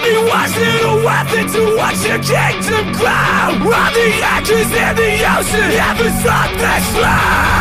army wasn't a weapon to watch your kingdom grow All the anchors in the ocean haven't thought this through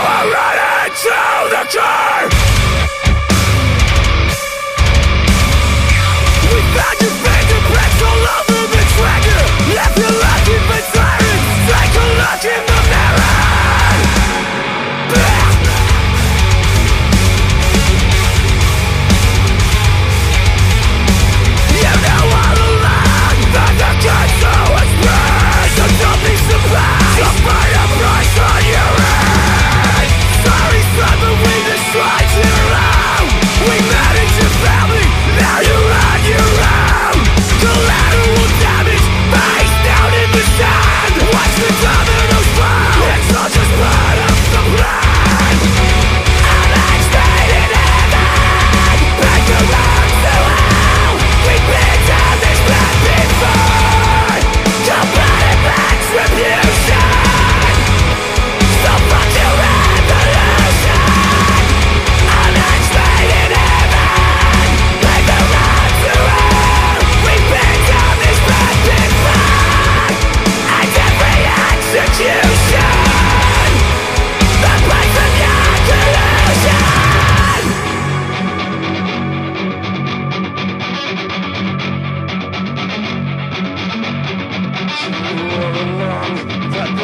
are running to the curb We found you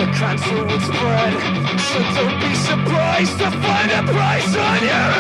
cancer would spread. So don't be surprised to find a price on your